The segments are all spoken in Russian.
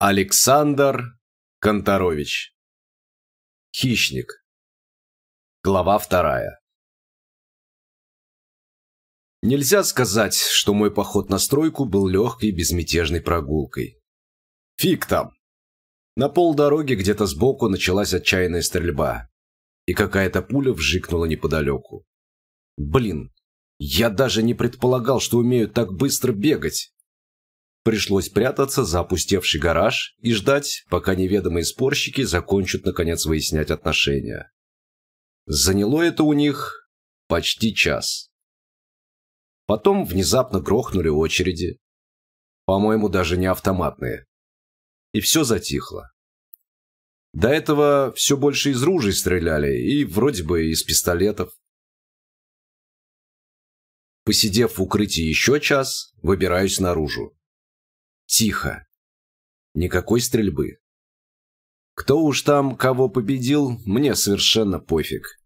Александр Конторович Хищник Глава вторая Нельзя сказать, что мой поход на стройку был легкой безмятежной прогулкой. Фиг там! На полдороги где-то сбоку началась отчаянная стрельба, и какая-то пуля вжикнула неподалеку. Блин, я даже не предполагал, что умею так быстро бегать. Пришлось прятаться за опустевший гараж и ждать, пока неведомые спорщики закончат наконец выяснять отношения. Заняло это у них почти час. Потом внезапно грохнули очереди. По-моему, даже не автоматные. И все затихло. До этого все больше из ружей стреляли и вроде бы из пистолетов. Посидев в укрытии еще час, выбираюсь наружу. Тихо. Никакой стрельбы. Кто уж там кого победил, мне совершенно пофиг.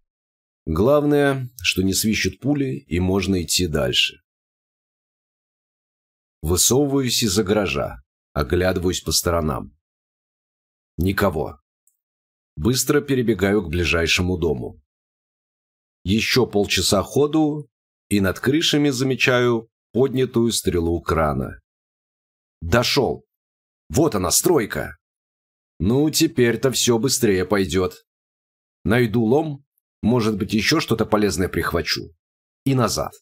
Главное, что не свищут пули и можно идти дальше. Высовываюсь из-за гаража, оглядываюсь по сторонам. Никого. Быстро перебегаю к ближайшему дому. Еще полчаса ходу, и над крышами замечаю поднятую стрелу крана. Дошел. Вот она, стройка. Ну, теперь-то все быстрее пойдет. Найду лом, может быть, еще что-то полезное прихвачу. И назад.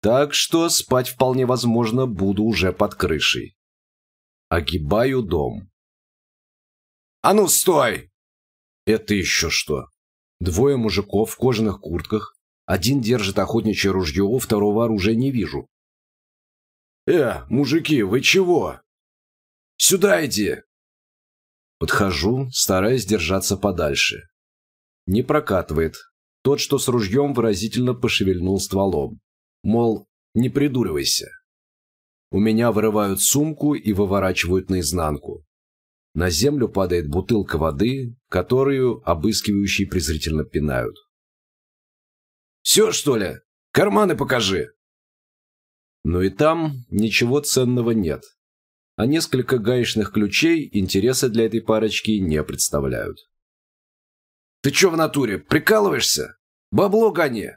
Так что спать вполне возможно буду уже под крышей. Огибаю дом. «А ну, стой!» Это еще что? Двое мужиков в кожаных куртках. Один держит охотничье ружье, второго оружия не вижу. «Э, мужики, вы чего? Сюда иди!» Подхожу, стараясь держаться подальше. Не прокатывает. Тот, что с ружьем, выразительно пошевельнул стволом. Мол, не придуривайся. У меня вырывают сумку и выворачивают наизнанку. На землю падает бутылка воды, которую обыскивающие презрительно пинают. «Все, что ли? Карманы покажи!» Но и там ничего ценного нет. А несколько гаечных ключей интереса для этой парочки не представляют. «Ты че в натуре, прикалываешься? Бабло гони!»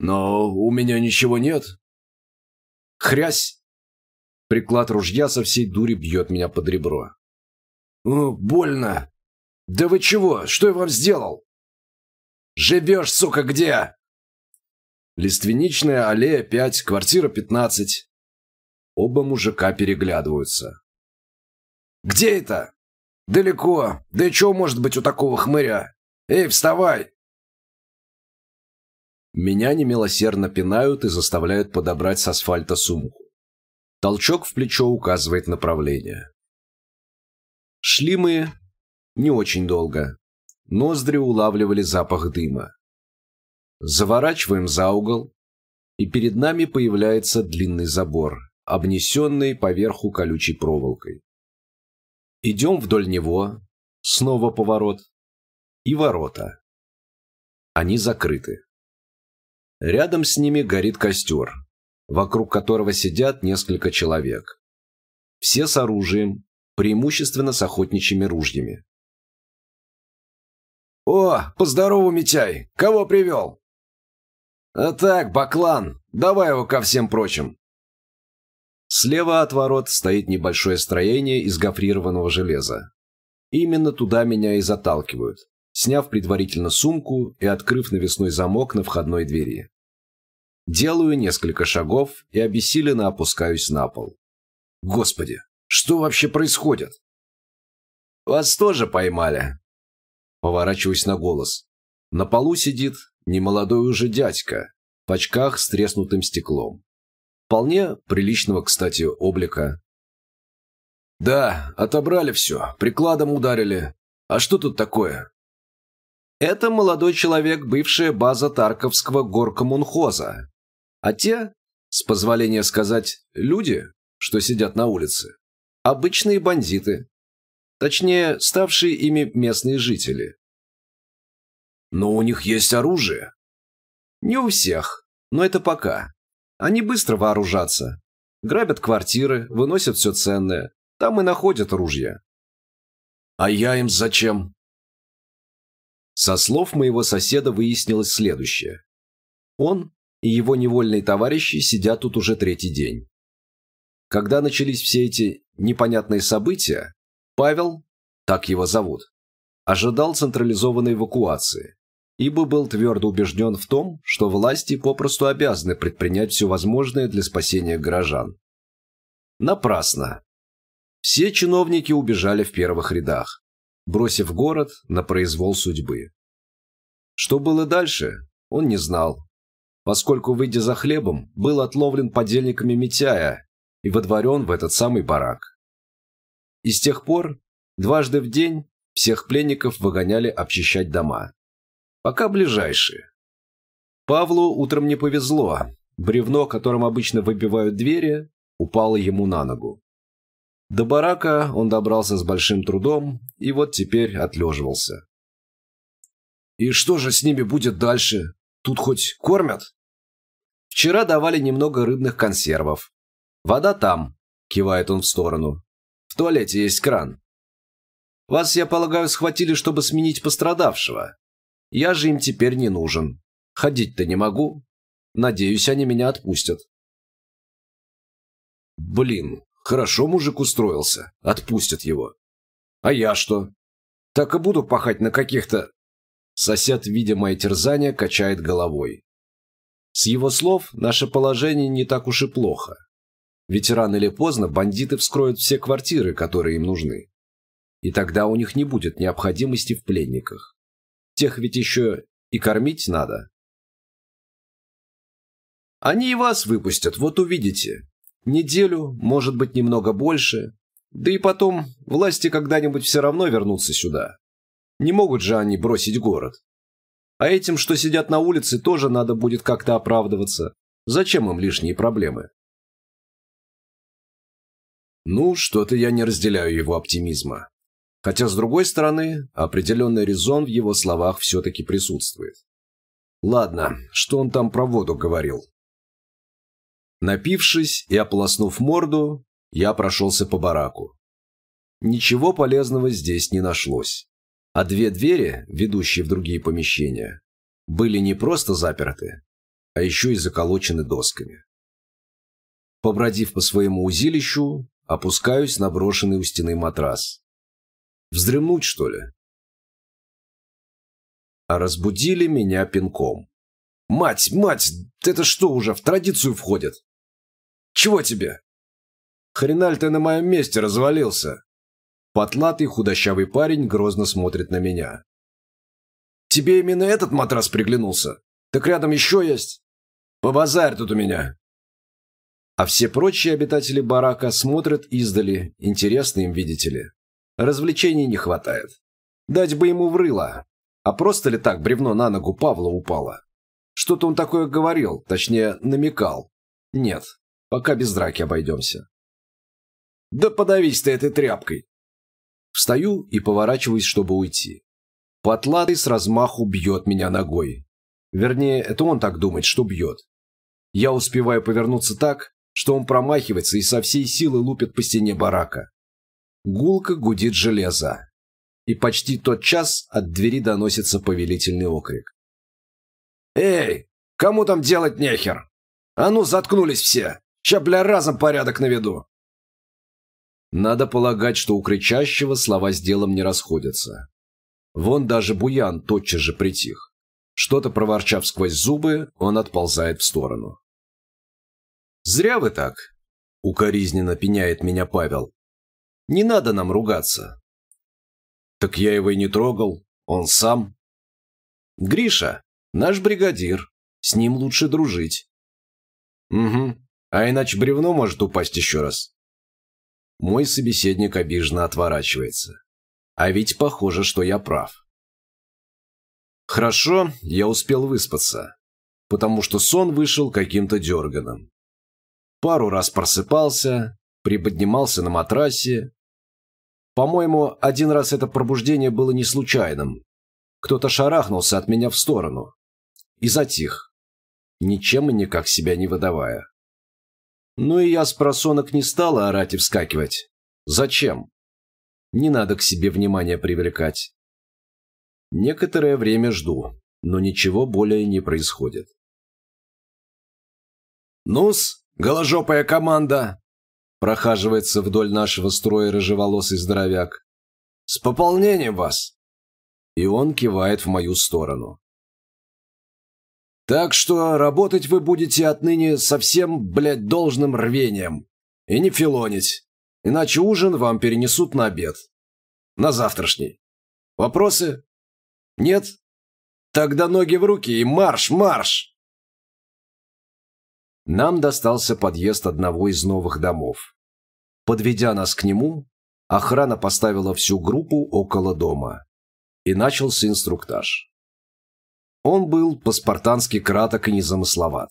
«Но у меня ничего нет». «Хрясь!» Приклад ружья со всей дури бьет меня под ребро. «О, больно! Да вы чего? Что я вам сделал?» «Живешь, сука, где?» Лиственничная аллея 5, квартира 15. Оба мужика переглядываются. «Где это?» «Далеко. Да и чего может быть у такого хмыря? Эй, вставай!» Меня немилосердно пинают и заставляют подобрать с асфальта сумку. Толчок в плечо указывает направление. Шли мы не очень долго. Ноздри улавливали запах дыма. Заворачиваем за угол, и перед нами появляется длинный забор, обнесенный поверху колючей проволокой. Идем вдоль него, снова поворот, и ворота. Они закрыты. Рядом с ними горит костер, вокруг которого сидят несколько человек. Все с оружием, преимущественно с охотничьими ружьями. «О, поздорову, Митяй! Кого привел?» «А так, Баклан, давай его ко всем прочим». Слева от ворот стоит небольшое строение из гофрированного железа. Именно туда меня и заталкивают, сняв предварительно сумку и открыв навесной замок на входной двери. Делаю несколько шагов и обессиленно опускаюсь на пол. Господи, что вообще происходит? Вас тоже поймали. Поворачиваюсь на голос. На полу сидит немолодой уже дядька, в очках с треснутым стеклом. Вполне приличного, кстати, облика. «Да, отобрали все, прикладом ударили. А что тут такое?» «Это молодой человек, бывшая база Тарковского горкомунхоза. А те, с позволения сказать, люди, что сидят на улице, обычные бандиты. Точнее, ставшие ими местные жители. Но у них есть оружие. Не у всех, но это пока. Они быстро вооружатся. Грабят квартиры, выносят все ценное. Там и находят ружья. А я им зачем? Со слов моего соседа выяснилось следующее. Он и его невольные товарищи сидят тут уже третий день. Когда начались все эти непонятные события, Павел, так его зовут, ожидал централизованной эвакуации, ибо был твердо убежден в том, что власти попросту обязаны предпринять все возможное для спасения горожан. Напрасно. Все чиновники убежали в первых рядах, бросив город на произвол судьбы. Что было дальше, он не знал, поскольку, выйдя за хлебом, был отловлен подельниками Митяя и водворен в этот самый барак. И с тех пор, дважды в день, всех пленников выгоняли обчищать дома. Пока ближайшие. Павлу утром не повезло. Бревно, которым обычно выбивают двери, упало ему на ногу. До барака он добрался с большим трудом и вот теперь отлеживался. «И что же с ними будет дальше? Тут хоть кормят?» «Вчера давали немного рыбных консервов. Вода там», – кивает он в сторону. «В туалете есть кран. Вас, я полагаю, схватили, чтобы сменить пострадавшего. Я же им теперь не нужен. Ходить-то не могу. Надеюсь, они меня отпустят». Блин, хорошо мужик устроился. Отпустят его. А я что? Так и буду пахать на каких-то... Сосед, видя мои терзания, качает головой. С его слов, наше положение не так уж и плохо. Ведь рано или поздно бандиты вскроют все квартиры, которые им нужны. И тогда у них не будет необходимости в пленниках. Тех ведь еще и кормить надо. Они и вас выпустят, вот увидите. Неделю, может быть, немного больше. Да и потом, власти когда-нибудь все равно вернутся сюда. Не могут же они бросить город. А этим, что сидят на улице, тоже надо будет как-то оправдываться. Зачем им лишние проблемы? Ну, что-то я не разделяю его оптимизма. Хотя, с другой стороны, определенный резон в его словах все-таки присутствует. Ладно, что он там про воду говорил? Напившись и ополоснув морду, я прошелся по бараку. Ничего полезного здесь не нашлось. А две двери, ведущие в другие помещения, были не просто заперты, а еще и заколочены досками. Побродив по своему узилищу, опускаюсь на брошенный у стены матрас. Вздремнуть, что ли? А разбудили меня пинком. «Мать, мать, это что уже, в традицию входит?» Чего тебе?» «Хреналь ты на моем месте развалился!» Потлатый худощавый парень грозно смотрит на меня. «Тебе именно этот матрас приглянулся? Так рядом еще есть? Побазарь тут у меня!» А все прочие обитатели барака смотрят издали, интересно им, видите ли. Развлечений не хватает. Дать бы ему врыло. А просто ли так бревно на ногу Павла упало? Что-то он такое говорил, точнее, намекал. Нет, Пока без драки обойдемся. Да подавись ты этой тряпкой. Встаю и поворачиваюсь, чтобы уйти. Потлатый с размаху бьет меня ногой. Вернее, это он так думает, что бьет. Я успеваю повернуться так, что он промахивается и со всей силы лупит по стене барака. Гулко гудит железо. И почти тот час от двери доносится повелительный окрик. «Эй, кому там делать нехер? А ну, заткнулись все! Ща, бля, разом порядок наведу!» Надо полагать, что у кричащего слова с делом не расходятся. Вон даже Буян тотчас же притих. Что-то проворчав сквозь зубы, он отползает в сторону. «Зря вы так», — укоризненно пеняет меня Павел. «Не надо нам ругаться». «Так я его и не трогал, он сам». «Гриша, наш бригадир, с ним лучше дружить». «Угу, а иначе бревно может упасть еще раз. Мой собеседник обиженно отворачивается. А ведь похоже, что я прав. Хорошо, я успел выспаться, потому что сон вышел каким-то дерганым. Пару раз просыпался, приподнимался на матрасе. По-моему, один раз это пробуждение было не случайным. Кто-то шарахнулся от меня в сторону. И затих, ничем и никак себя не выдавая. Ну и я с просонок не стала орать и вскакивать. Зачем? Не надо к себе внимания привлекать. Некоторое время жду, но ничего более не происходит. «Ну-с, голожопая команда!» Прохаживается вдоль нашего строя рыжеволосый здоровяк. «С пополнением вас!» И он кивает в мою сторону. «Так что работать вы будете отныне совсем, блядь, должным рвением. И не филонить. Иначе ужин вам перенесут на обед. На завтрашний. Вопросы? Нет? Тогда ноги в руки и марш, марш!» Нам достался подъезд одного из новых домов. Подведя нас к нему, охрана поставила всю группу около дома. И начался инструктаж. Он был по-спартански краток и незамысловат.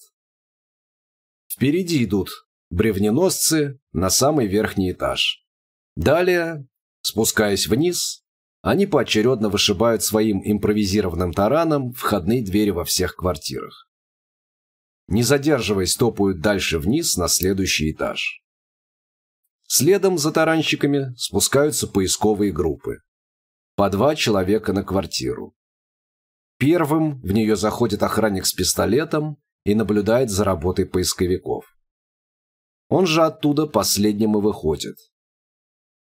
Впереди идут бревненосцы на самый верхний этаж. Далее, спускаясь вниз, они поочередно вышибают своим импровизированным тараном входные двери во всех квартирах. Не задерживаясь, топают дальше вниз на следующий этаж. Следом за таранщиками спускаются поисковые группы. По два человека на квартиру. Первым в нее заходит охранник с пистолетом и наблюдает за работой поисковиков. Он же оттуда последним и выходит.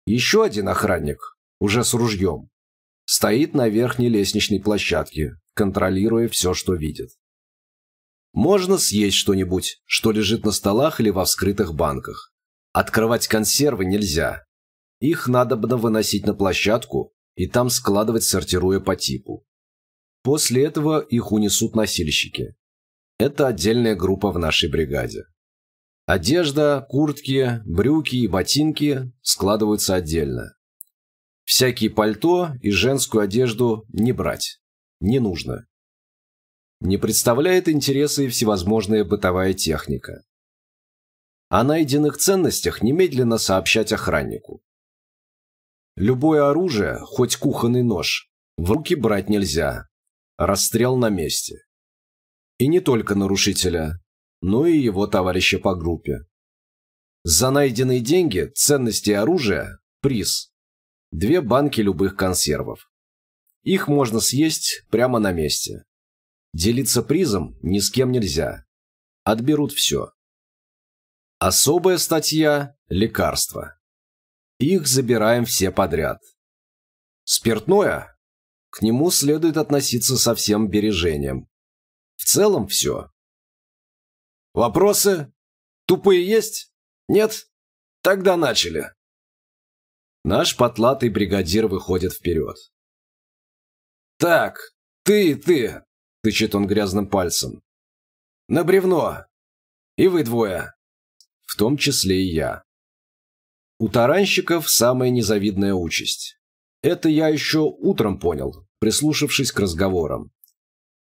Еще один охранник, уже с ружьем, стоит на верхней лестничной площадке, контролируя все, что видит. Можно съесть что-нибудь, что лежит на столах или во вскрытых банках. Открывать консервы нельзя. Их надо бы выносить на площадку и там складывать, сортируя по типу. После этого их унесут носильщики. Это отдельная группа в нашей бригаде. Одежда, куртки, брюки и ботинки складываются отдельно. Всякие пальто и женскую одежду не брать. Не нужно. Не представляет интереса и всевозможная бытовая техника. О найденных ценностях немедленно сообщать охраннику. Любое оружие, хоть кухонный нож, в руки брать нельзя. Расстрел на месте. И не только нарушителя, но и его товарища по группе. За найденные деньги, ценности и оружие – приз. Две банки любых консервов. Их можно съесть прямо на месте. Делиться призом ни с кем нельзя. Отберут все. Особая статья – лекарства. Их забираем все подряд. Спиртное? К нему следует относиться со всем бережением. В целом все. Вопросы? Тупые есть? Нет? Тогда начали. Наш потлатый бригадир выходит вперед. Так, ты ты, тычет он грязным пальцем. На бревно. И вы двое. В том числе и я. У таранщиков самая незавидная участь. Это я еще утром понял, прислушавшись к разговорам.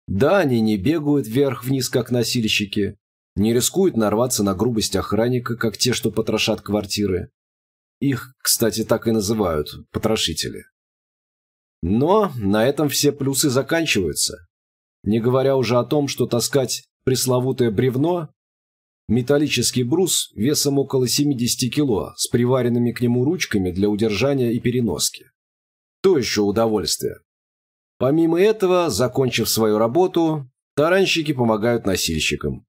Да, они не бегают вверх-вниз, как носильщики, не рискуют нарваться на грубость охранника, как те, что потрошат квартиры. Их, кстати, так и называют – потрошители. Но на этом все плюсы заканчиваются. Не говоря уже о том, что таскать пресловутое бревно – металлический брус весом около 70 кило с приваренными к нему ручками для удержания и переноски. То еще удовольствие. Помимо этого, закончив свою работу, таранщики помогают носильщикам.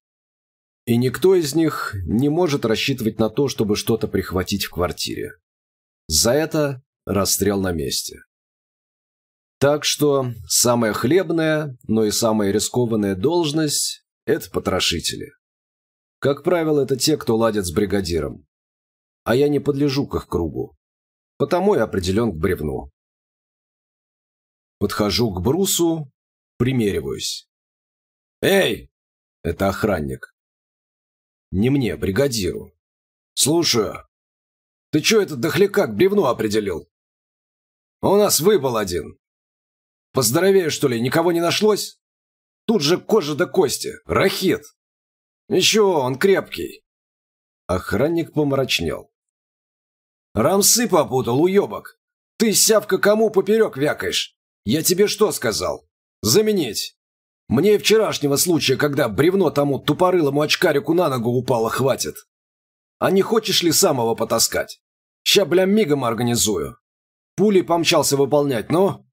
И никто из них не может рассчитывать на то, чтобы что-то прихватить в квартире. За это расстрел на месте. Так что самая хлебная, но и самая рискованная должность – это потрошители. Как правило, это те, кто ладят с бригадиром. А я не подлежу к их кругу. Потому и определен к бревну. Подхожу к брусу, примериваюсь. «Эй!» – это охранник. Не мне, бригадиру. «Слушаю. Ты чё этот дохляка к бревну определил?» «У нас выбыл один. Поздоровее, что ли, никого не нашлось? Тут же кожа до кости, рахит. Ничего, он крепкий. Охранник помрачнел. Рамсы попутал, уебок. Ты, сявка, кому поперек вякаешь? Я тебе что сказал? Заменить. Мне вчерашнего случая, когда бревно тому тупорылому очкарику на ногу упало, хватит. А не хочешь ли самого потаскать? Ща, бля, мигом организую. Пули помчался выполнять, ну?»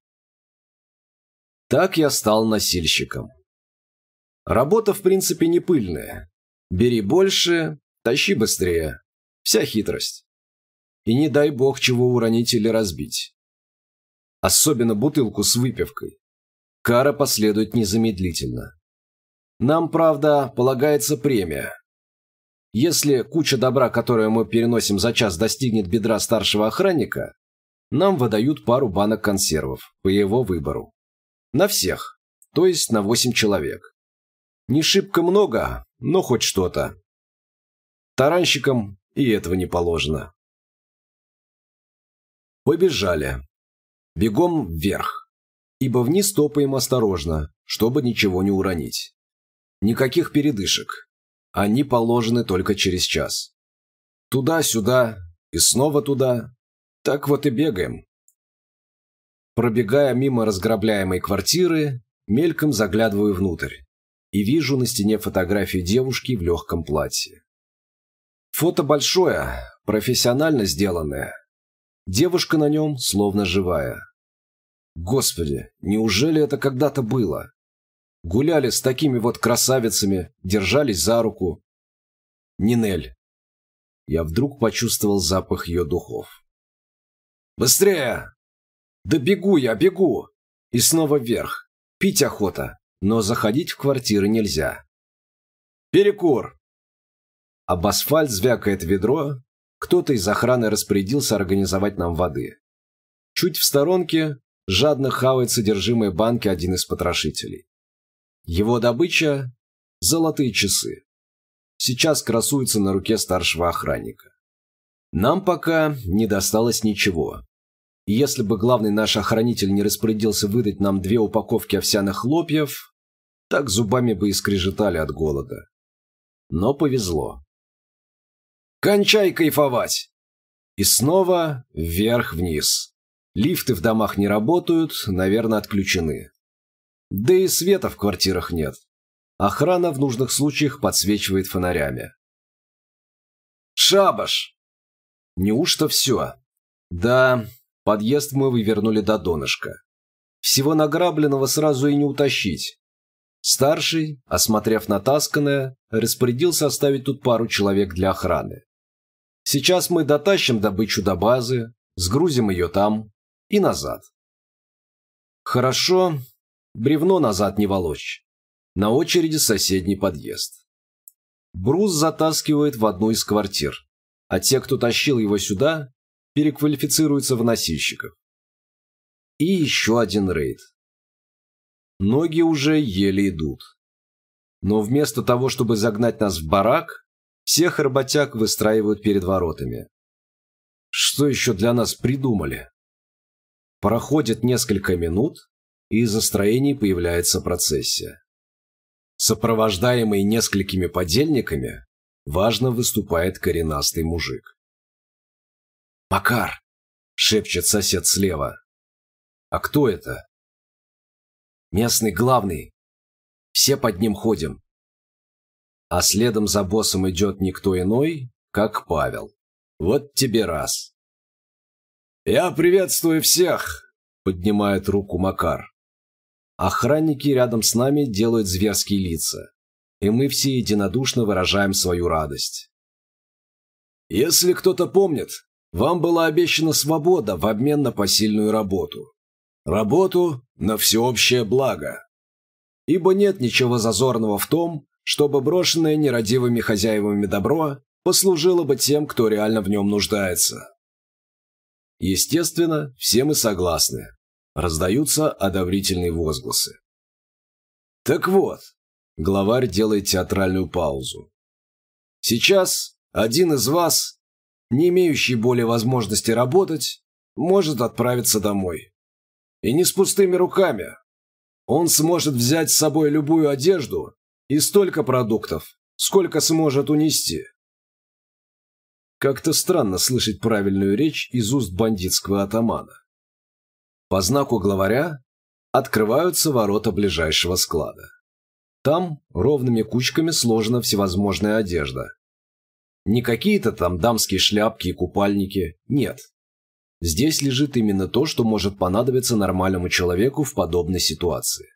Так я стал носильщиком. Работа, в принципе, не пыльная. Бери больше, тащи быстрее. Вся хитрость. И не дай бог чего уронить или разбить. Особенно бутылку с выпивкой. Кара последует незамедлительно. Нам, правда, полагается премия. Если куча добра, которую мы переносим за час, достигнет бедра старшего охранника, нам выдают пару банок консервов, по его выбору. На всех, то есть на восемь человек. Не шибко много, но хоть что-то. Таранщикам и этого не положено. Побежали. Бегом вверх. Ибо вниз топаем осторожно, чтобы ничего не уронить. Никаких передышек. Они положены только через час. Туда-сюда и снова туда. Так вот и бегаем. Пробегая мимо разграбляемой квартиры, мельком заглядываю внутрь и вижу на стене фотографию девушки в легком платье. Фото большое, профессионально сделанное. Девушка на нем словно живая. Господи, неужели это когда-то было? Гуляли с такими вот красавицами, держались за руку. Нинель. Я вдруг почувствовал запах ее духов. «Быстрее!» «Да бегу я, бегу!» И снова вверх. Пить охота, но заходить в квартиры нельзя. «Перекур!» Об асфальт звякает ведро, кто-то из охраны распорядился организовать нам воды. Чуть в сторонке жадно хавает содержимое банки один из потрошителей. Его добыча – золотые часы. Сейчас красуются на руке старшего охранника. Нам пока не досталось ничего. Если бы главный наш охранитель не распорядился выдать нам две упаковки овсяных хлопьев, так зубами бы и скрежетали от голода. Но повезло. «Кончай кайфовать!» И снова вверх-вниз. Лифты в домах не работают, наверное, отключены. Да и света в квартирах нет. Охрана в нужных случаях подсвечивает фонарями. «Шабаш!» Неужто все? Да, подъезд мы вывернули до донышка. Всего награбленного сразу и не утащить. Старший, осмотрев натасканное, распорядился оставить тут пару человек для охраны. Сейчас мы дотащим добычу до базы, сгрузим ее там и назад. Хорошо, Бревно назад не волочь. На очереди соседний подъезд. Брус затаскивает в одну из квартир, а те, кто тащил его сюда, переквалифицируются в носильщиков. И еще один рейд. Ноги уже еле идут. Но вместо того, чтобы загнать нас в барак, всех работяг выстраивают перед воротами. Что еще для нас придумали? Проходит несколько минут, и из-за строений появляется процессия. Сопровождаемый несколькими подельниками, важно выступает коренастый мужик. «Макар!» — шепчет сосед слева. «А кто это?» «Местный главный. Все под ним ходим». А следом за боссом идет никто иной, как Павел. Вот тебе раз. «Я приветствую всех!» — поднимает руку Макар. Охранники рядом с нами делают зверские лица, и мы все единодушно выражаем свою радость. Если кто-то помнит, вам была обещана свобода в обмен на посильную работу. Работу на всеобщее благо. Ибо нет ничего зазорного в том, чтобы брошенное нерадивыми хозяевами добро послужило бы тем, кто реально в нем нуждается. Естественно, все мы согласны. Раздаются одобрительные возгласы. Так вот, главарь делает театральную паузу. Сейчас один из вас, не имеющий более возможности работать, может отправиться домой. И не с пустыми руками. Он сможет взять с собой любую одежду и столько продуктов, сколько сможет унести. Как-то странно слышать правильную речь из уст бандитского атамана. По знаку главаря открываются ворота ближайшего склада. Там ровными кучками сложена всевозможная одежда. Не какие-то там дамские шляпки и купальники. Нет. Здесь лежит именно то, что может понадобиться нормальному человеку в подобной ситуации.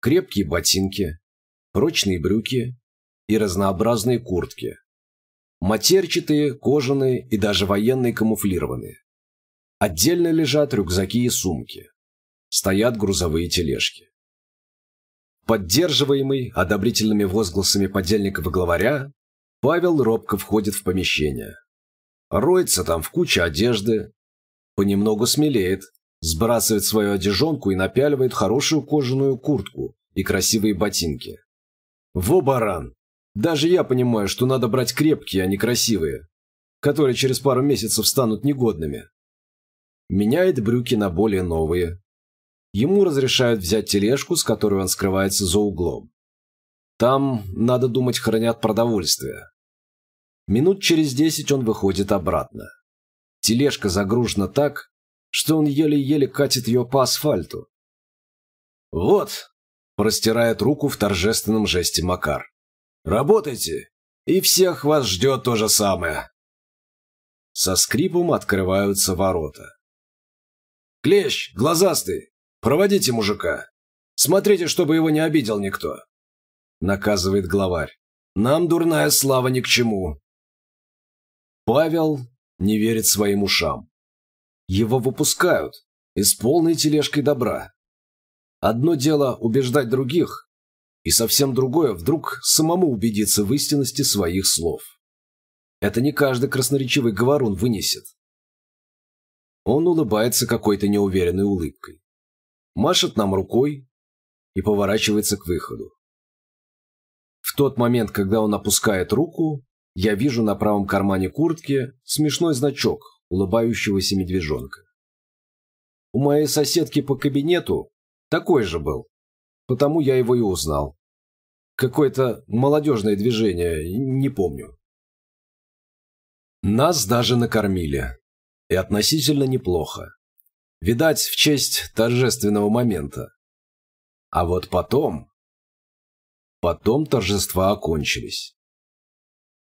Крепкие ботинки, прочные брюки и разнообразные куртки. Матерчатые, кожаные и даже военные камуфлированные. Отдельно лежат рюкзаки и сумки. Стоят грузовые тележки. Поддерживаемый одобрительными возгласами подельников и главаря, Павел робко входит в помещение. Роется там в куче одежды, понемногу смелеет, сбрасывает свою одежонку и напяливает хорошую кожаную куртку и красивые ботинки. Во баран! Даже я понимаю, что надо брать крепкие, а не красивые, которые через пару месяцев станут негодными. Меняет брюки на более новые. Ему разрешают взять тележку, с которой он скрывается за углом. Там, надо думать, хранят продовольствие. Минут через десять он выходит обратно. Тележка загружена так, что он еле-еле катит ее по асфальту. «Вот!» – простирает руку в торжественном жесте Макар. «Работайте, и всех вас ждет то же самое!» Со скрипом открываются ворота. «Клещ, глазастый, проводите мужика. Смотрите, чтобы его не обидел никто!» Наказывает главарь. «Нам дурная слава ни к чему!» Павел не верит своим ушам. Его выпускают и с полной тележкой добра. Одно дело убеждать других, и совсем другое вдруг самому убедиться в истинности своих слов. Это не каждый красноречивый говорун вынесет. Он улыбается какой-то неуверенной улыбкой, машет нам рукой и поворачивается к выходу. В тот момент, когда он опускает руку, я вижу на правом кармане куртки смешной значок улыбающегося медвежонка. У моей соседки по кабинету такой же был, потому я его и узнал. Какое-то молодежное движение, не помню. Нас даже накормили. И относительно неплохо. Видать, в честь торжественного момента. А вот потом... Потом торжества окончились.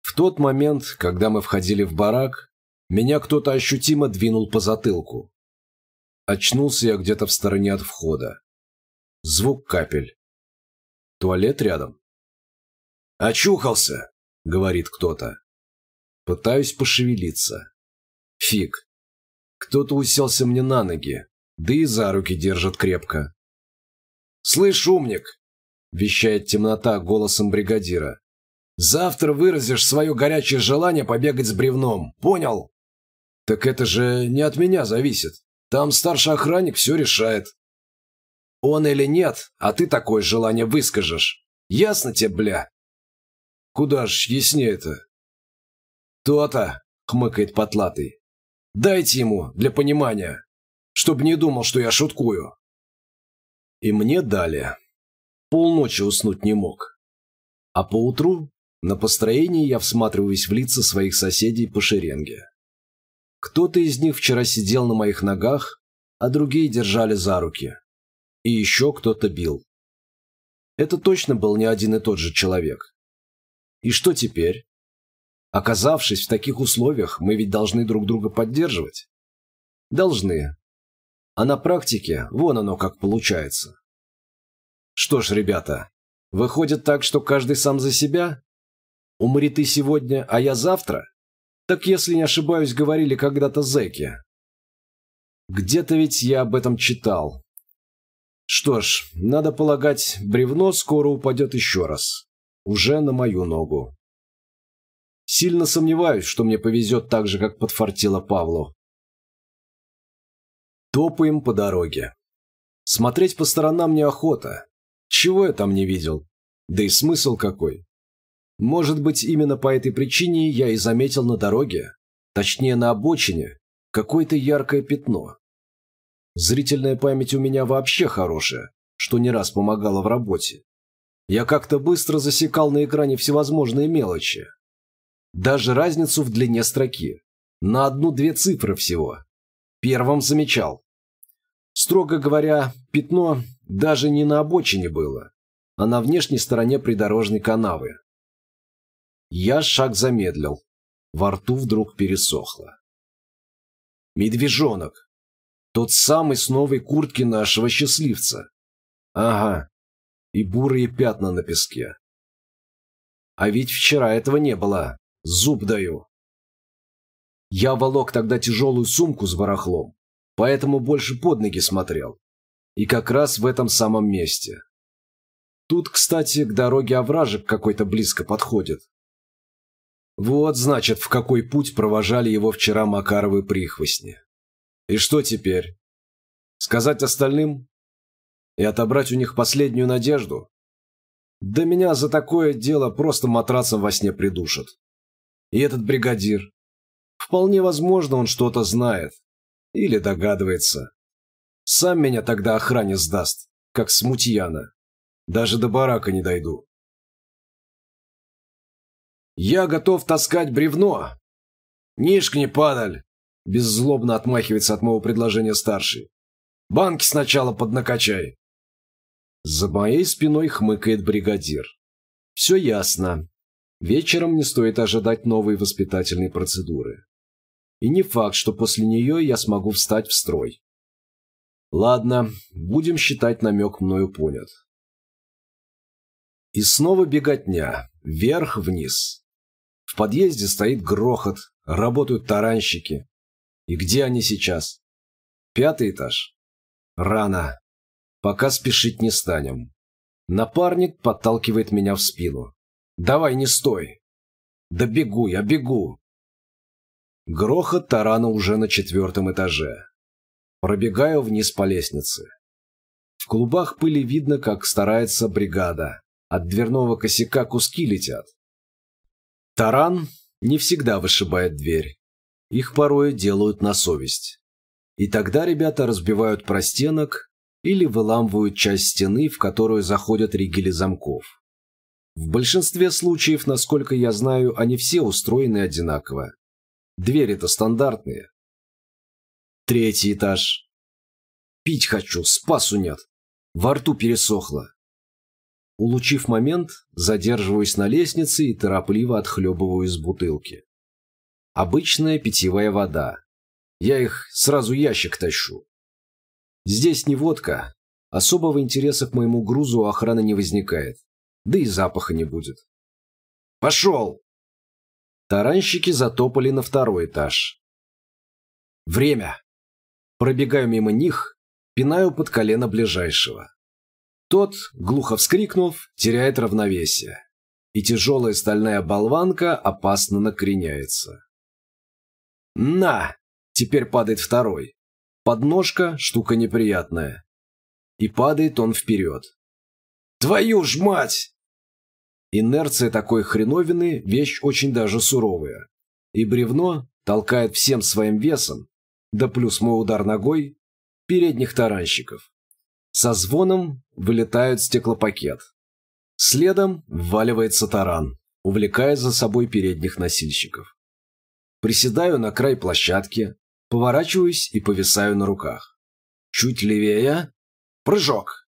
В тот момент, когда мы входили в барак, меня кто-то ощутимо двинул по затылку. Очнулся я где-то в стороне от входа. Звук капель. Туалет рядом. «Очухался!» — говорит кто-то. Пытаюсь пошевелиться. Фиг. Кто-то уселся мне на ноги, да и за руки держит крепко. «Слышь, умник!» — вещает темнота голосом бригадира. Завтра выразишь свое горячее желание побегать с бревном. Понял? Так это же не от меня зависит. Там старший охранник все решает. Он или нет, а ты такое желание выскажешь. Ясно тебе, бля? Куда ж яснее это? То-то, хмыкает потлатый. Дайте ему, для понимания, чтоб не думал, что я шуткую. И мне дали. Полночи уснуть не мог. А поутру на построении я всматриваюсь в лица своих соседей по шеренге. Кто-то из них вчера сидел на моих ногах, а другие держали за руки. И еще кто-то бил. Это точно был не один и тот же человек. И что теперь? Оказавшись в таких условиях, мы ведь должны друг друга поддерживать. Должны. А на практике вон оно как получается. Что ж, ребята, выходит так, что каждый сам за себя? Умри ты сегодня, а я завтра? Так, если не ошибаюсь, говорили когда-то зэки. Где-то ведь я об этом читал. Что ж, надо полагать, бревно скоро упадет еще раз. Уже на мою ногу. Сильно сомневаюсь, что мне повезет так же, как подфартило Павлу. Топаем по дороге. Смотреть по сторонам неохота. Чего я там не видел? Да и смысл какой? Может быть, именно по этой причине я и заметил на дороге, точнее на обочине, какое-то яркое пятно. Зрительная память у меня вообще хорошая, что не раз помогало в работе. Я как-то быстро засекал на экране всевозможные мелочи. Даже разницу в длине строки. На одну-две цифры всего. Первым замечал. Строго говоря, пятно даже не на обочине было, а на внешней стороне придорожной канавы. Я шаг замедлил. Во рту вдруг пересохло. Медвежонок. Тот самый с новой куртки нашего счастливца. Ага. И бурые пятна на песке. А ведь вчера этого не было. Зуб даю. Я волок тогда тяжелую сумку с барахлом, поэтому больше под ноги смотрел. И как раз в этом самом месте. Тут, кстати, к дороге овражек какой-то близко подходит. Вот, значит, в какой путь провожали его вчера Макаровы прихвостни. И что теперь? Сказать остальным? И отобрать у них последнюю надежду? Да меня за такое дело просто матрацем во сне придушат. И этот бригадир. Вполне возможно, он что-то знает. Или догадывается. Сам меня тогда охране сдаст, как смутьяна. Даже до барака не дойду. «Я готов таскать бревно!» «Нишкни, падаль!» Беззлобно отмахивается от моего предложения старший. «Банки сначала поднакачай!» За моей спиной хмыкает бригадир. «Все ясно. Вечером не стоит ожидать новой воспитательной процедуры. И не факт, что после нее я смогу встать в строй. Ладно, будем считать намек мною понят. И снова беготня, вверх-вниз. В подъезде стоит грохот, работают таранщики. И где они сейчас? Пятый этаж? Рано. Пока спешить не станем. Напарник подталкивает меня в спину. «Давай, не стой!» «Да бегу я, бегу!» Грохот тарана уже на четвертом этаже. Пробегаю вниз по лестнице. В клубах пыли видно, как старается бригада. От дверного косяка куски летят. Таран не всегда вышибает дверь. Их порой делают на совесть. И тогда ребята разбивают простенок или выламывают часть стены, в которую заходят ригели замков. В большинстве случаев, насколько я знаю, они все устроены одинаково. Двери-то стандартные. Третий этаж. Пить хочу, спасу нет. Во рту пересохло. Улучив момент, задерживаюсь на лестнице и торопливо отхлебываю из бутылки. Обычная питьевая вода. Я их сразу ящик тащу. Здесь не водка. Особого интереса к моему грузу у охраны не возникает. Да и запаха не будет. «Пошел!» Таранщики затопали на второй этаж. «Время!» Пробегаю мимо них, пинаю под колено ближайшего. Тот, глухо вскрикнув, теряет равновесие, и тяжелая стальная болванка опасно накреняется. «На!» – теперь падает второй. Подножка – штука неприятная. И падает он вперед. «Твою ж мать!» Инерция такой хреновины – вещь очень даже суровая. И бревно толкает всем своим весом, да плюс мой удар ногой, передних таранщиков. Со звоном вылетает стеклопакет. Следом вваливается таран, увлекая за собой передних носильщиков. Приседаю на край площадки, поворачиваюсь и повисаю на руках. Чуть левее – прыжок.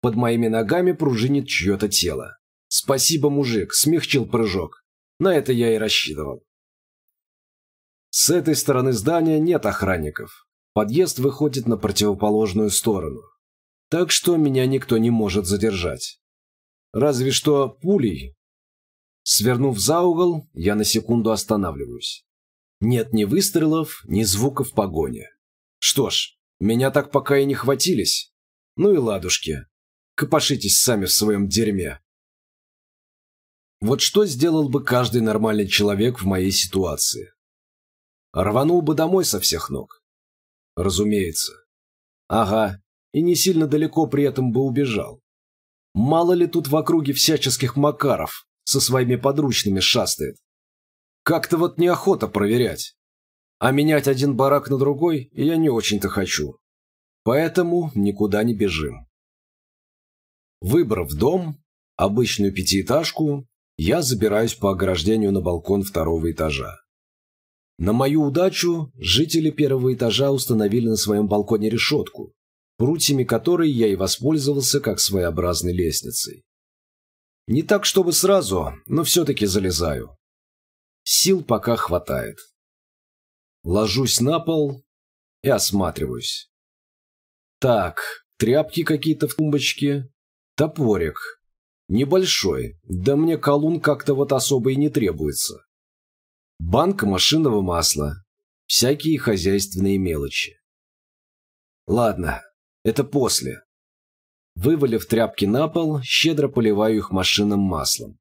Под моими ногами пружинит чье-то тело. Спасибо, мужик, смягчил прыжок. На это я и рассчитывал. С этой стороны здания нет охранников. Подъезд выходит на противоположную сторону так что меня никто не может задержать. Разве что пулей. Свернув за угол, я на секунду останавливаюсь. Нет ни выстрелов, ни звуков погони. Что ж, меня так пока и не хватились. Ну и ладушки. Копошитесь сами в своем дерьме. Вот что сделал бы каждый нормальный человек в моей ситуации? Рванул бы домой со всех ног? Разумеется. Ага, и не сильно далеко при этом бы убежал. Мало ли тут в округе всяческих Макаров со своими подручными шастает. Как-то вот неохота проверять. А менять один барак на другой я не очень-то хочу. Поэтому никуда не бежим. Выбрав дом, обычную пятиэтажку, я забираюсь по ограждению на балкон второго этажа. На мою удачу жители первого этажа установили на своем балконе решетку, прутьями которой я и воспользовался как своеобразной лестницей. Не так, чтобы сразу, но все-таки залезаю. Сил пока хватает. Ложусь на пол и осматриваюсь. Так, тряпки какие-то в тумбочке, топорик. Небольшой, да мне колун как-то вот особо и не требуется. Банка машинного масла, всякие хозяйственные мелочи. Ладно, это после. Вывалив тряпки на пол, щедро поливаю их машинным маслом.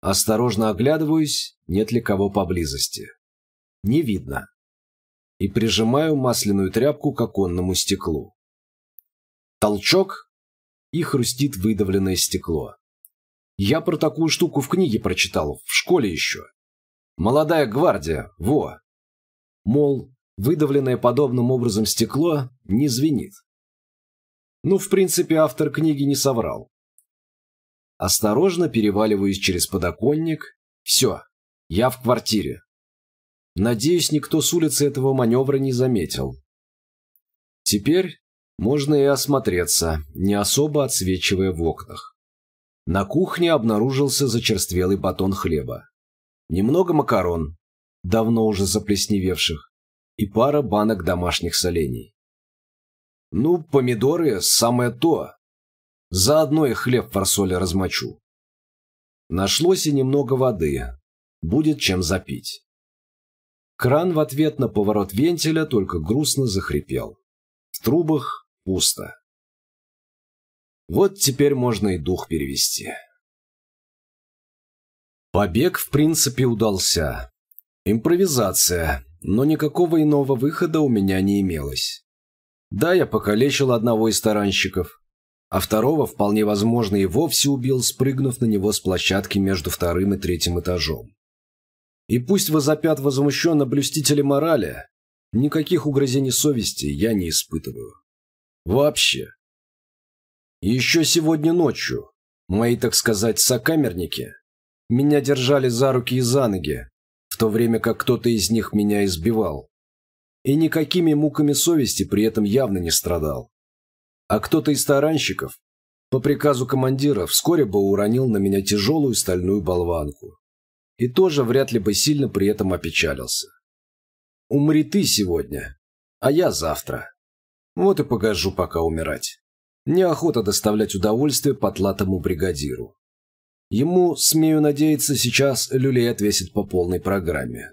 Осторожно оглядываюсь, нет ли кого поблизости. Не видно. И прижимаю масляную тряпку к оконному стеклу. Толчок, и хрустит выдавленное стекло. Я про такую штуку в книге прочитал, в школе еще. Молодая гвардия, во. Мол, выдавленное подобным образом стекло не звенит. Ну, в принципе, автор книги не соврал. Осторожно переваливаюсь через подоконник. Все, я в квартире. Надеюсь, никто с улицы этого маневра не заметил. Теперь можно и осмотреться, не особо отсвечивая в окнах. На кухне обнаружился зачерствелый батон хлеба. Немного макарон, давно уже заплесневевших, и пара банок домашних солений. Ну, помидоры – самое то. Заодно и хлеб в фарсоле размочу. Нашлось и немного воды. Будет чем запить. Кран в ответ на поворот вентиля только грустно захрипел. В трубах пусто. Вот теперь можно и дух перевести. Побег, в принципе, удался. Импровизация, но никакого иного выхода у меня не имелось. Да, я покалечил одного из таранщиков, а второго, вполне возможно, и вовсе убил, спрыгнув на него с площадки между вторым и третьим этажом. И пусть возопят возмущенно блюстители морали, никаких угрызений совести я не испытываю. Вообще. Еще сегодня ночью мои, так сказать, сокамерники меня держали за руки и за ноги, в то время как кто-то из них меня избивал. И никакими муками совести при этом явно не страдал. А кто-то из таранщиков, по приказу командира, вскоре бы уронил на меня тяжелую стальную болванку. И тоже вряд ли бы сильно при этом опечалился. Умри ты сегодня, а я завтра. Вот и погожу пока умирать. Неохота доставлять удовольствие потлатому бригадиру. Ему, смею надеяться, сейчас люлей отвесит по полной программе.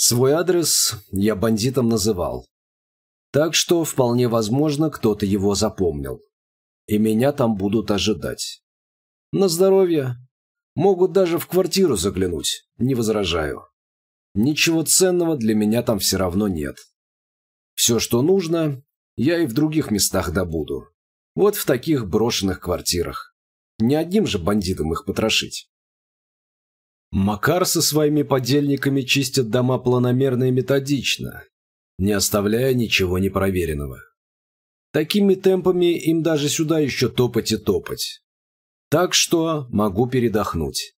Свой адрес я бандитом называл. Так что, вполне возможно, кто-то его запомнил. И меня там будут ожидать. На здоровье. Могут даже в квартиру заглянуть, не возражаю. Ничего ценного для меня там все равно нет. Все, что нужно, я и в других местах добуду. Вот в таких брошенных квартирах. Не одним же бандитам их потрошить. Макар со своими подельниками чистят дома планомерно и методично, не оставляя ничего непроверенного. Такими темпами им даже сюда еще топать и топать. Так что могу передохнуть.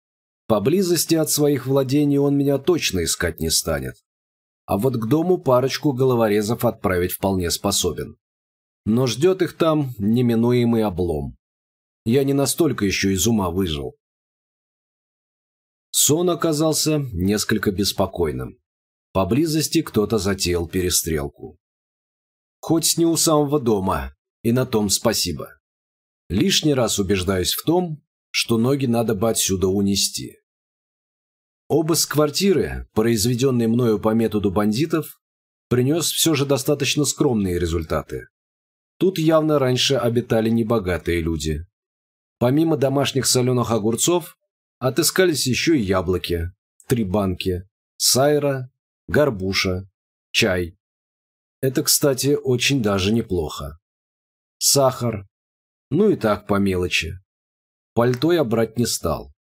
Поблизости от своих владений он меня точно искать не станет. А вот к дому парочку головорезов отправить вполне способен. Но ждет их там неминуемый облом. Я не настолько еще из ума выжил. Сон оказался несколько беспокойным. Поблизости кто-то затеял перестрелку. Хоть не у самого дома, и на том спасибо. Лишний раз убеждаюсь в том, что ноги надо бы отсюда унести. Обыск квартиры, произведенный мною по методу бандитов, принес все же достаточно скромные результаты. Тут явно раньше обитали небогатые люди. Помимо домашних соленых огурцов, отыскались еще и яблоки, три банки, сайра, горбуша, чай. Это, кстати, очень даже неплохо. Сахар. Ну и так по мелочи. Пальто я брать не стал.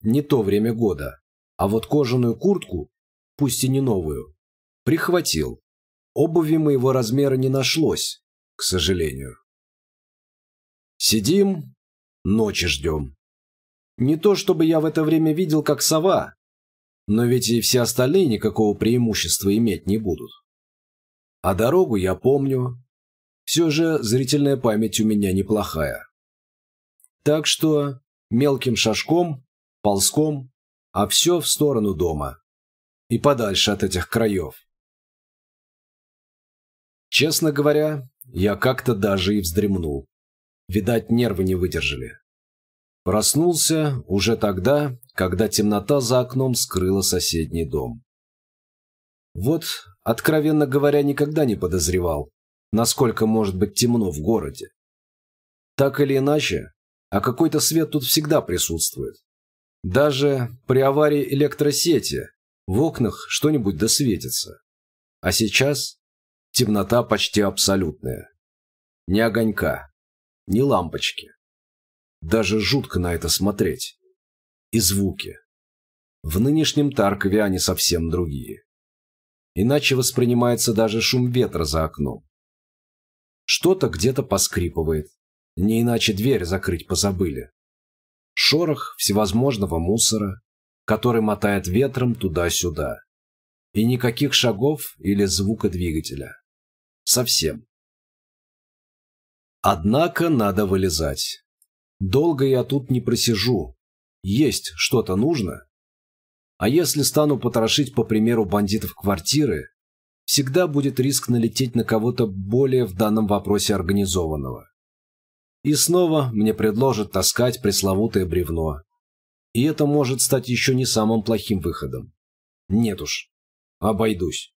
Не то время года. А вот кожаную куртку, пусть и не новую, прихватил. Обуви моего размера не нашлось, к сожалению. Сидим, Ночи ждем. Не то чтобы я в это время видел, как сова, но ведь и все остальные никакого преимущества иметь не будут. А дорогу я помню. Все же зрительная память у меня неплохая. Так что мелким шажком, ползком а все в сторону дома. И подальше от этих краев. Честно говоря, я как-то даже и вздремнул. Видать, нервы не выдержали. Проснулся уже тогда, когда темнота за окном скрыла соседний дом. Вот, откровенно говоря, никогда не подозревал, насколько может быть темно в городе. Так или иначе, а какой-то свет тут всегда присутствует. Даже при аварии электросети в окнах что-нибудь досветится. А сейчас темнота почти абсолютная. Ни огонька, ни лампочки. Даже жутко на это смотреть. И звуки. В нынешнем Таркове они совсем другие. Иначе воспринимается даже шум ветра за окном. Что-то где-то поскрипывает. Не иначе дверь закрыть позабыли. Шорох всевозможного мусора, который мотает ветром туда-сюда. И никаких шагов или звука двигателя. Совсем. Однако надо вылезать. Долго я тут не просижу. Есть что-то нужно. А если стану потрошить, по примеру бандитов квартиры, всегда будет риск налететь на кого-то более в данном вопросе организованного. И снова мне предложат таскать пресловутое бревно. И это может стать еще не самым плохим выходом. Нет уж, обойдусь.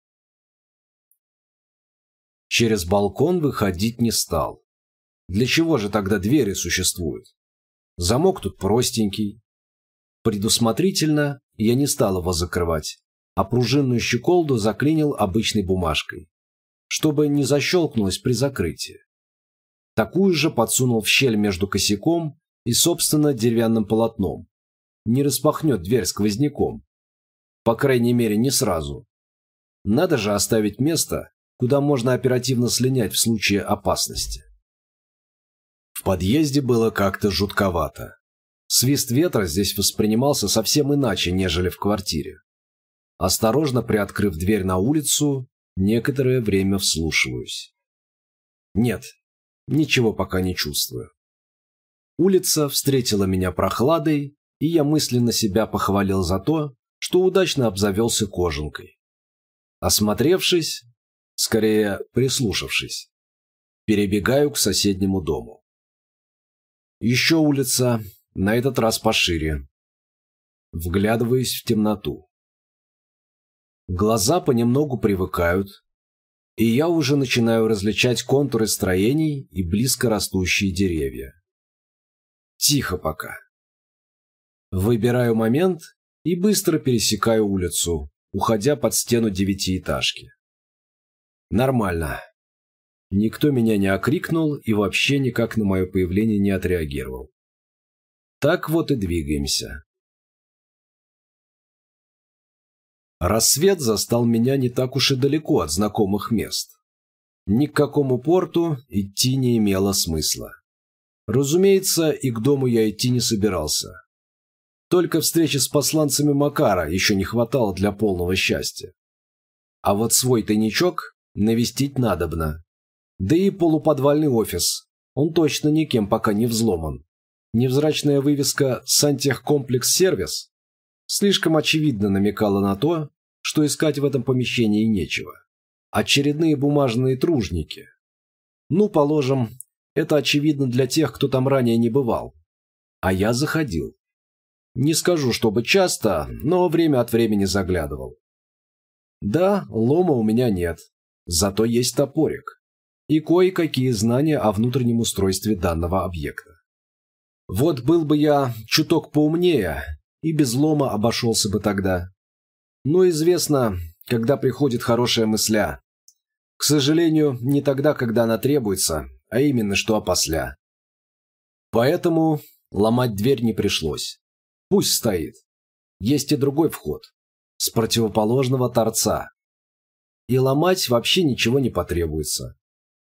Через балкон выходить не стал. Для чего же тогда двери существуют? Замок тут простенький. Предусмотрительно я не стал его закрывать, а пружинную щеколду заклинил обычной бумажкой, чтобы не защелкнулось при закрытии. Такую же подсунул в щель между косяком и, собственно, деревянным полотном. Не распахнет дверь сквозняком. По крайней мере, не сразу. Надо же оставить место, куда можно оперативно слинять в случае опасности. В подъезде было как-то жутковато. Свист ветра здесь воспринимался совсем иначе, нежели в квартире. Осторожно приоткрыв дверь на улицу, некоторое время вслушиваюсь. Нет, Ничего пока не чувствую. Улица встретила меня прохладой, и я мысленно себя похвалил за то, что удачно обзавелся кожанкой. Осмотревшись, скорее прислушавшись, перебегаю к соседнему дому. Еще улица, на этот раз пошире. Вглядываюсь в темноту. Глаза понемногу привыкают, и я уже начинаю различать контуры строений и близко растущие деревья. Тихо пока. Выбираю момент и быстро пересекаю улицу, уходя под стену девятиэтажки. Нормально. Никто меня не окрикнул и вообще никак на мое появление не отреагировал. Так вот и двигаемся. Рассвет застал меня не так уж и далеко от знакомых мест. Ни к какому порту идти не имело смысла. Разумеется, и к дому я идти не собирался. Только встречи с посланцами Макара еще не хватало для полного счастья. А вот свой тайничок навестить надобно. Да и полуподвальный офис, он точно никем пока не взломан. Невзрачная вывеска «Сантехкомплекс-сервис» слишком очевидно намекала на то, что искать в этом помещении нечего. Очередные бумажные тружники. Ну, положим, это очевидно для тех, кто там ранее не бывал. А я заходил. Не скажу, чтобы часто, но время от времени заглядывал. Да, лома у меня нет, зато есть топорик и кое-какие знания о внутреннем устройстве данного объекта. Вот был бы я чуток поумнее, и без лома обошелся бы тогда. Но известно, когда приходит хорошая мысля. К сожалению, не тогда, когда она требуется, а именно что опосля. Поэтому ломать дверь не пришлось. Пусть стоит. Есть и другой вход. С противоположного торца. И ломать вообще ничего не потребуется.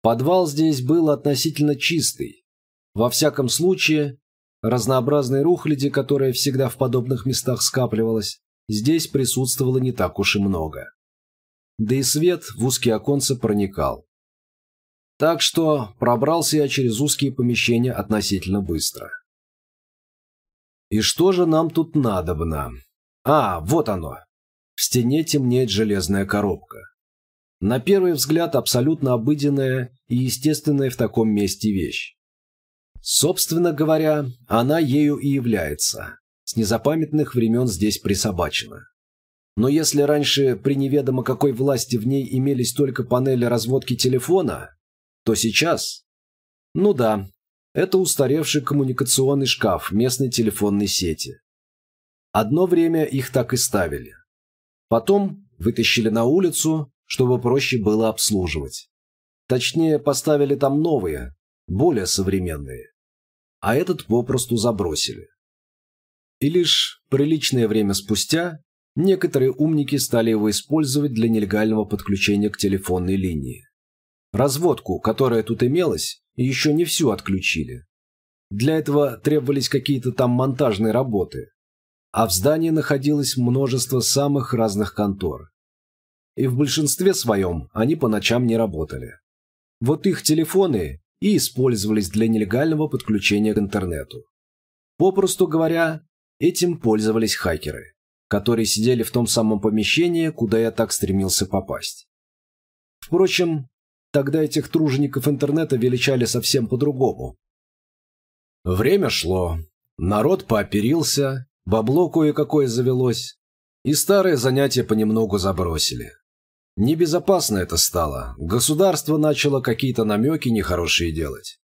Подвал здесь был относительно чистый. Во всяком случае, Разнообразной рухляди, которая всегда в подобных местах скапливалась, здесь присутствовало не так уж и много. Да и свет в узкие оконца проникал. Так что пробрался я через узкие помещения относительно быстро. И что же нам тут надобно? А, вот оно. В стене темнеет железная коробка. На первый взгляд абсолютно обыденная и естественная в таком месте вещь. Собственно говоря, она ею и является. С незапамятных времен здесь присобачена. Но если раньше при неведомо какой власти в ней имелись только панели разводки телефона, то сейчас... Ну да, это устаревший коммуникационный шкаф местной телефонной сети. Одно время их так и ставили. Потом вытащили на улицу, чтобы проще было обслуживать. Точнее, поставили там новые, более современные. А этот попросту забросили. И лишь приличное время спустя некоторые умники стали его использовать для нелегального подключения к телефонной линии. Разводку, которая тут имелась, еще не всю отключили. Для этого требовались какие-то там монтажные работы, а в здании находилось множество самых разных контор. И в большинстве своем они по ночам не работали. Вот их телефоны и использовались для нелегального подключения к интернету. Попросту говоря, этим пользовались хакеры, которые сидели в том самом помещении, куда я так стремился попасть. Впрочем, тогда этих тружеников интернета величали совсем по-другому. Время шло, народ пооперился, Бабло кое-какое завелось, и старые занятия понемногу забросили. Небезопасно это стало. Государство начало какие-то намеки нехорошие делать.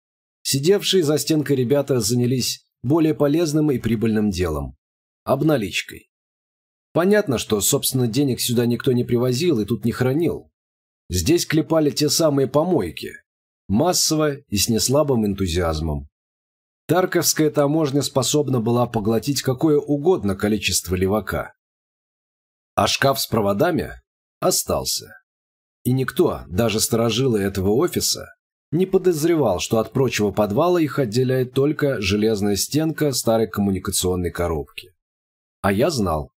Сидевшие за стенкой ребята занялись более полезным и прибыльным делом – обналичкой. Понятно, что, собственно, денег сюда никто не привозил и тут не хранил. Здесь клепали те самые помойки. Массово и с неслабым энтузиазмом. Тарковская таможня способна была поглотить какое угодно количество левака. А шкаф с проводами остался. И никто, даже сторожилы этого офиса, не подозревал, что от прочего подвала их отделяет только железная стенка старой коммуникационной коробки. А я знал,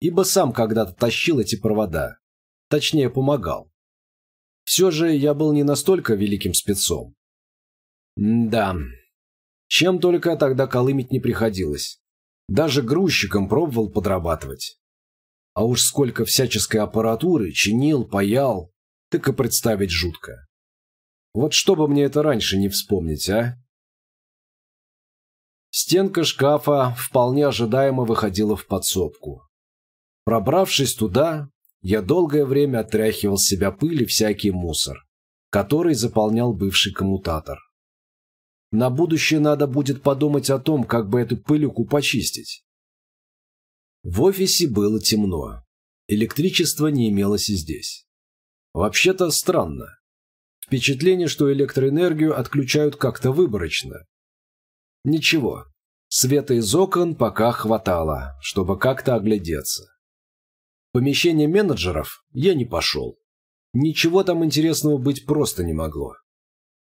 ибо сам когда-то тащил эти провода, точнее помогал. Все же я был не настолько великим спецом. М да, чем только тогда колымить не приходилось. Даже грузчиком пробовал подрабатывать. А уж сколько всяческой аппаратуры чинил, паял, так и представить жутко. Вот чтобы мне это раньше не вспомнить, а? Стенка шкафа вполне ожидаемо выходила в подсобку. Пробравшись туда, я долгое время отряхивал с себя пыль и всякий мусор, который заполнял бывший коммутатор. На будущее надо будет подумать о том, как бы эту пылюку почистить. В офисе было темно. Электричества не имелось и здесь. Вообще-то странно. Впечатление, что электроэнергию отключают как-то выборочно. Ничего, света из окон пока хватало, чтобы как-то оглядеться. В помещение менеджеров я не пошел. Ничего там интересного быть просто не могло.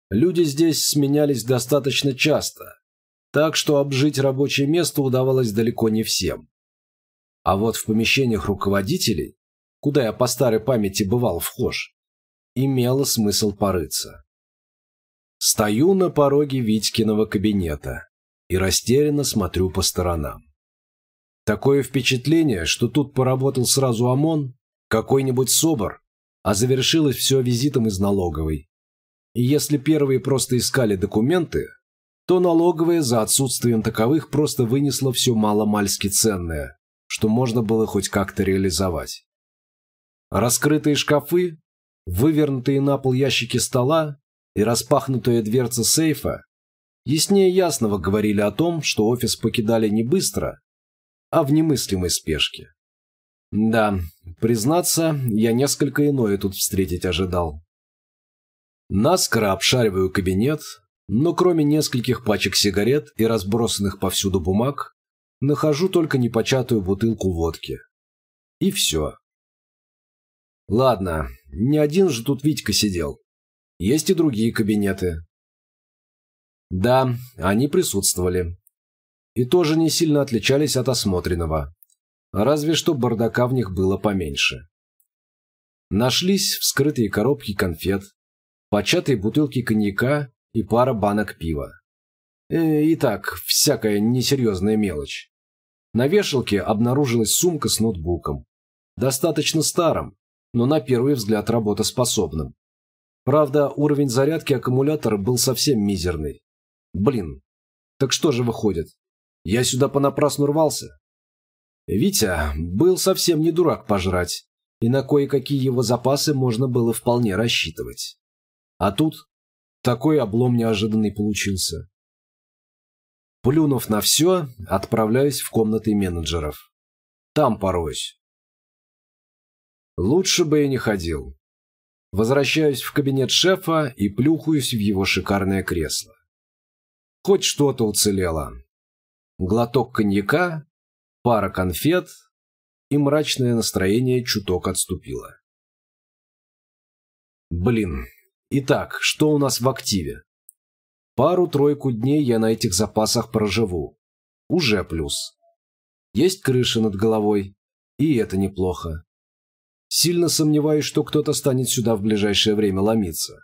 Люди здесь сменялись достаточно часто, так что обжить рабочее место удавалось далеко не всем. А вот в помещениях руководителей, куда я по старой памяти бывал вхож, имело смысл порыться. Стою на пороге Витькиного кабинета и растерянно смотрю по сторонам. Такое впечатление, что тут поработал сразу ОМОН, какой-нибудь СОБР, а завершилось все визитом из налоговой. И если первые просто искали документы, то налоговая за отсутствием таковых просто вынесла все маломальски ценное, что можно было хоть как-то реализовать. Раскрытые шкафы, вывернутые на пол ящики стола и распахнутая дверца сейфа яснее ясного говорили о том, что офис покидали не быстро, а в немыслимой спешке. Да, признаться, я несколько иное тут встретить ожидал. Наскоро обшариваю кабинет, но кроме нескольких пачек сигарет и разбросанных повсюду бумаг, нахожу только непочатую бутылку водки. И все. Ладно, не один же тут Витька сидел. Есть и другие кабинеты. Да, они присутствовали. И тоже не сильно отличались от осмотренного. Разве что бардака в них было поменьше. Нашлись вскрытые коробки конфет, початые бутылки коньяка и пара банок пива. Э, и так, всякая несерьезная мелочь. На вешалке обнаружилась сумка с ноутбуком. Достаточно старым, но на первый взгляд работоспособным. Правда, уровень зарядки аккумулятора был совсем мизерный. Блин, так что же выходит? Я сюда понапрасну рвался? Витя был совсем не дурак пожрать, и на кое-какие его запасы можно было вполне рассчитывать. А тут такой облом неожиданный получился. Плюнув на все, отправляюсь в комнаты менеджеров. Там пороюсь. Лучше бы я не ходил. Возвращаюсь в кабинет шефа и плюхаюсь в его шикарное кресло. Хоть что-то уцелело. Глоток коньяка, пара конфет, и мрачное настроение чуток отступило. Блин, итак, что у нас в активе? Пару-тройку дней я на этих запасах проживу. Уже плюс. Есть крыша над головой, и это неплохо. Сильно сомневаюсь, что кто-то станет сюда в ближайшее время ломиться.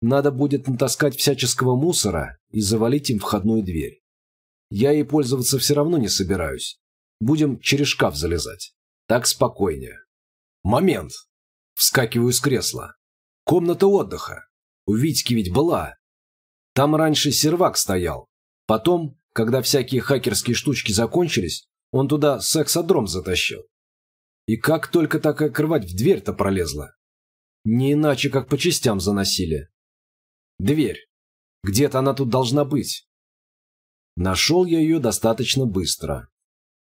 Надо будет натаскать всяческого мусора и завалить им входную дверь. Я ей пользоваться все равно не собираюсь. Будем через шкаф залезать. Так спокойнее. Момент. Вскакиваю с кресла. Комната отдыха. У Витьки ведь была. Там раньше сервак стоял. Потом, когда всякие хакерские штучки закончились, он туда сексодром затащил. И как только такая кровать в дверь-то пролезла? Не иначе, как по частям заносили. Дверь. Где-то она тут должна быть. Нашел я ее достаточно быстро.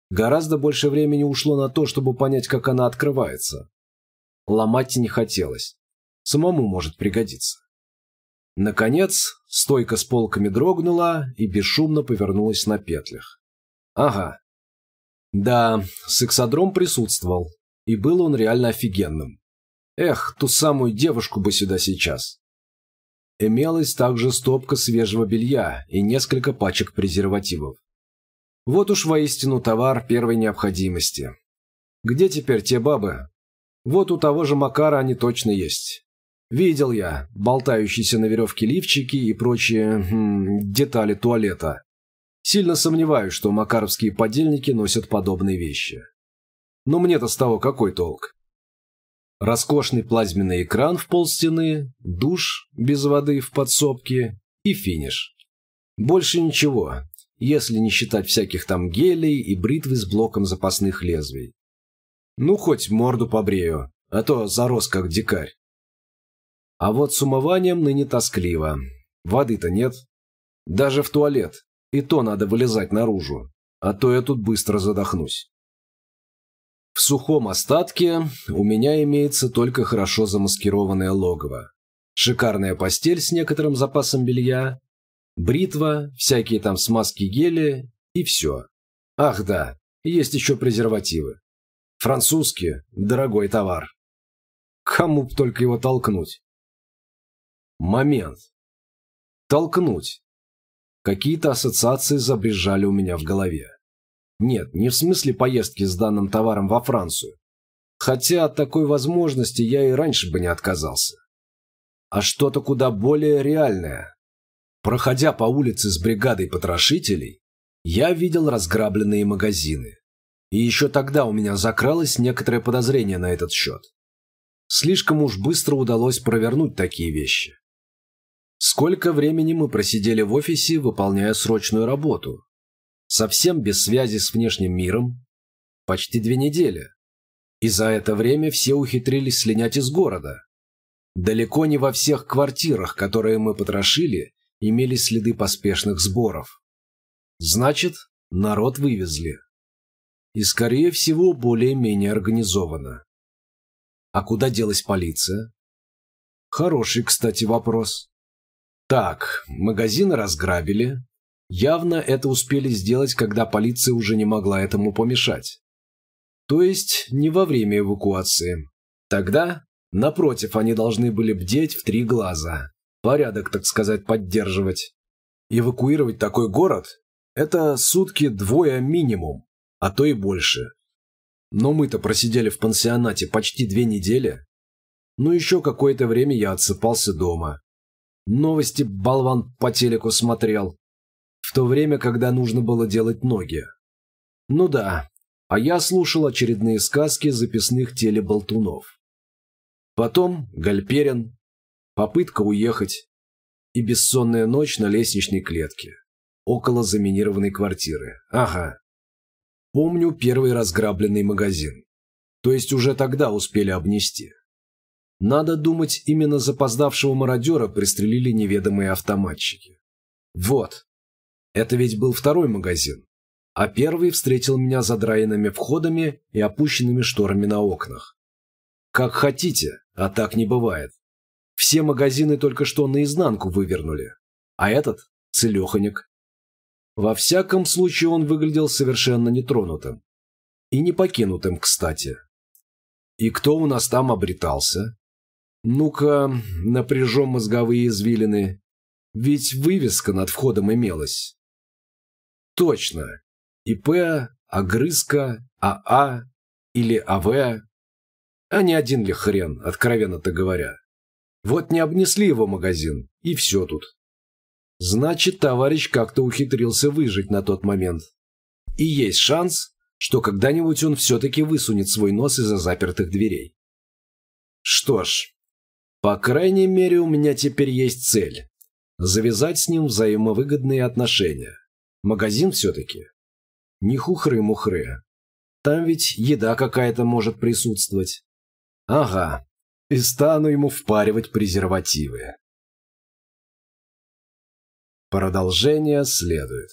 Гораздо больше времени ушло на то, чтобы понять, как она открывается. Ломать не хотелось. Самому может пригодиться. Наконец, стойка с полками дрогнула и бесшумно повернулась на петлях. Ага. Да, сексодром присутствовал, и был он реально офигенным. Эх, ту самую девушку бы сюда сейчас. Имелась также стопка свежего белья и несколько пачек презервативов. Вот уж воистину товар первой необходимости. Где теперь те бабы? Вот у того же Макара они точно есть. Видел я болтающиеся на веревке лифчики и прочие хм, детали туалета. Сильно сомневаюсь, что макаровские подельники носят подобные вещи. Но мне-то с того какой толк? Роскошный плазменный экран в полстены, душ без воды в подсобке и финиш. Больше ничего, если не считать всяких там гелей и бритвы с блоком запасных лезвий. Ну, хоть морду побрею, а то зарос как дикарь. А вот с умыванием ныне тоскливо. Воды-то нет. Даже в туалет. И то надо вылезать наружу, а то я тут быстро задохнусь. В сухом остатке у меня имеется только хорошо замаскированное логово. Шикарная постель с некоторым запасом белья, бритва, всякие там смазки гели и все. Ах да, есть еще презервативы. Французские, дорогой товар. Кому б только его толкнуть. Момент. Толкнуть. Какие-то ассоциации забрежали у меня в голове. Нет, не в смысле поездки с данным товаром во Францию. Хотя от такой возможности я и раньше бы не отказался. А что-то куда более реальное. Проходя по улице с бригадой потрошителей, я видел разграбленные магазины. И еще тогда у меня закралось некоторое подозрение на этот счет. Слишком уж быстро удалось провернуть такие вещи. Сколько времени мы просидели в офисе, выполняя срочную работу? совсем без связи с внешним миром, почти две недели. И за это время все ухитрились слинять из города. Далеко не во всех квартирах, которые мы потрошили, имелись следы поспешных сборов. Значит, народ вывезли. И, скорее всего, более-менее организованно. А куда делась полиция? Хороший, кстати, вопрос. Так, магазины разграбили, Явно это успели сделать, когда полиция уже не могла этому помешать. То есть не во время эвакуации. Тогда, напротив, они должны были бдеть в три глаза. Порядок, так сказать, поддерживать. Эвакуировать такой город – это сутки двое минимум, а то и больше. Но мы-то просидели в пансионате почти две недели. Ну еще какое-то время я отсыпался дома. Новости болван по телеку смотрел в то время, когда нужно было делать ноги. Ну да, а я слушал очередные сказки записных телеболтунов. Потом Гальперин, попытка уехать и бессонная ночь на лестничной клетке, около заминированной квартиры. Ага. Помню первый разграбленный магазин. То есть уже тогда успели обнести. Надо думать, именно запоздавшего мародера пристрелили неведомые автоматчики. Вот. Это ведь был второй магазин а первый встретил меня задраенными входами и опущенными шторами на окнах. Как хотите, а так не бывает. Все магазины только что наизнанку вывернули, а этот – целеханик. Во всяком случае он выглядел совершенно нетронутым. И не покинутым, кстати. И кто у нас там обретался? Ну-ка, напряжем мозговые извилины. Ведь вывеска над входом имелась. Точно, ИП, Огрызка, АА или АВ. А не один ли хрен, откровенно-то говоря. Вот не обнесли его магазин, и все тут. Значит, товарищ как-то ухитрился выжить на тот момент. И есть шанс, что когда-нибудь он все-таки высунет свой нос из-за запертых дверей. Что ж, по крайней мере, у меня теперь есть цель – завязать с ним взаимовыгодные отношения. Магазин все-таки не хухры-мухры. Там ведь еда какая-то может присутствовать. Ага, и стану ему впаривать презервативы. Продолжение следует.